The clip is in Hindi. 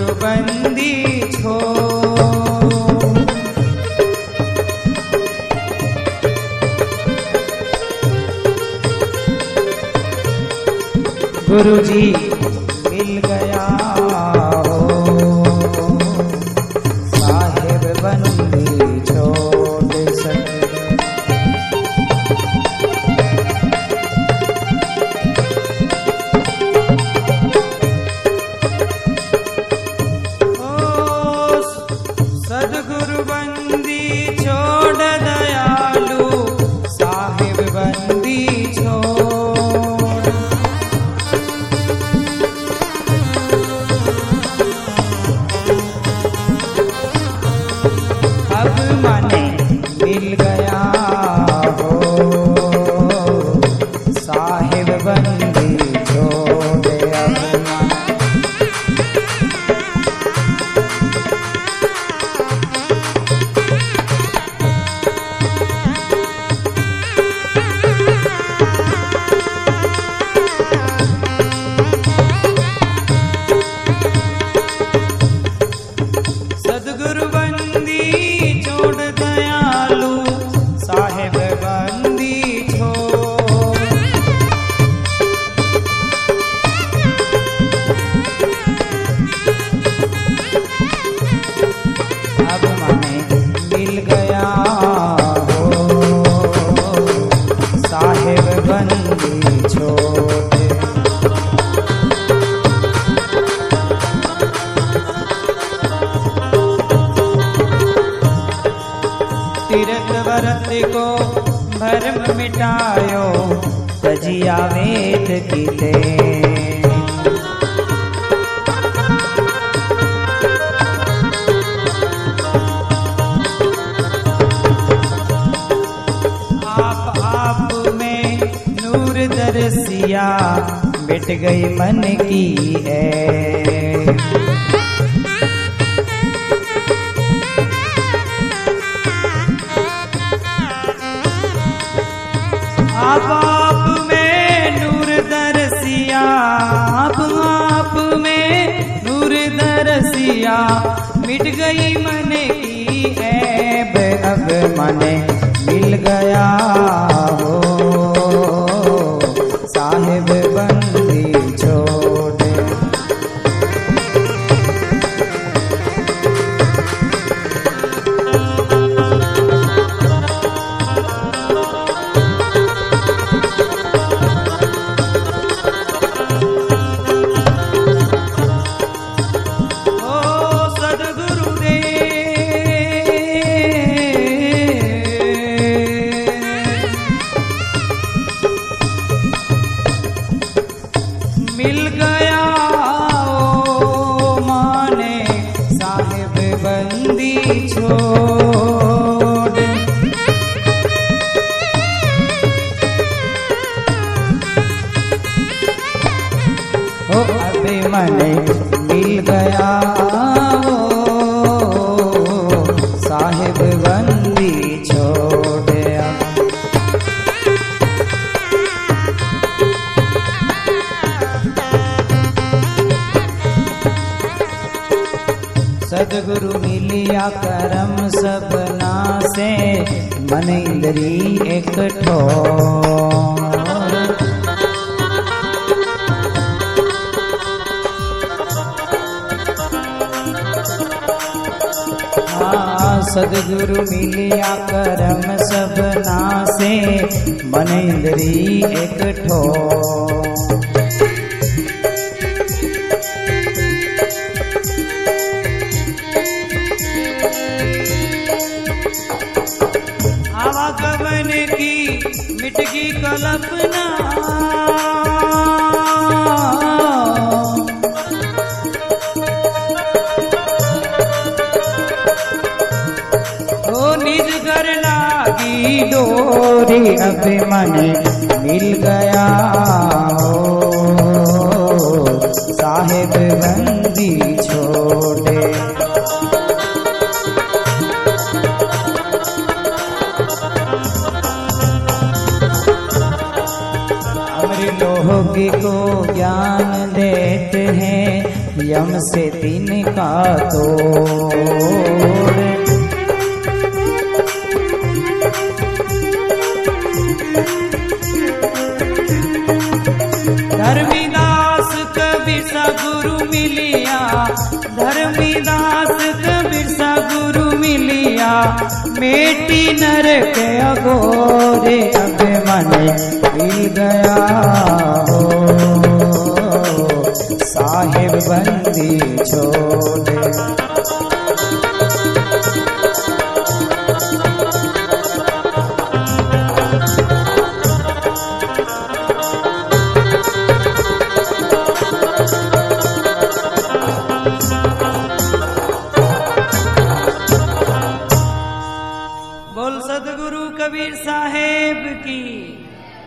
बंदी छो। गुरु जी मिल गया। को भरम मिटायो। तजिया वेद कीते आप नूर दरसिया मिट गई मन की है। आप आप में नूर दरसिया आप आप में नूर दरसिया मिट गई मन की मिल गया ओ माने साहेब बंदी छोड़। ओ अबे मने मिल गया। सदगुरु मिलिया करम सबना से मन इंद्री एक हाँ, सदगुरु मिलिया करम सबना से मन इंद्री एक ठो। की मिट गई कल्पना डोरी अब मन मिल गया हो साहेब बंदी छोड़े। लोग को ज्ञान देते हैं यम से दिन का तोड़। मेटी नर के अगोरे अब मन मिल गया हो। साहिब बंदी छोड़े।